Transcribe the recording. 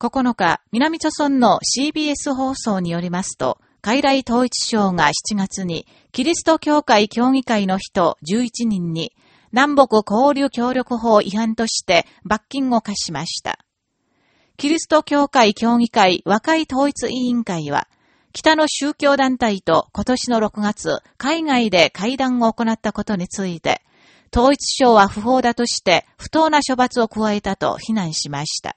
9日、南朝村の CBS 放送によりますと、海来統一省が7月に、キリスト教会協議会の人11人に、南北交流協力法違反として罰金を課しました。キリスト教会協議会和解統一委員会は、北の宗教団体と今年の6月、海外で会談を行ったことについて、統一省は不法だとして不当な処罰を加えたと非難しました。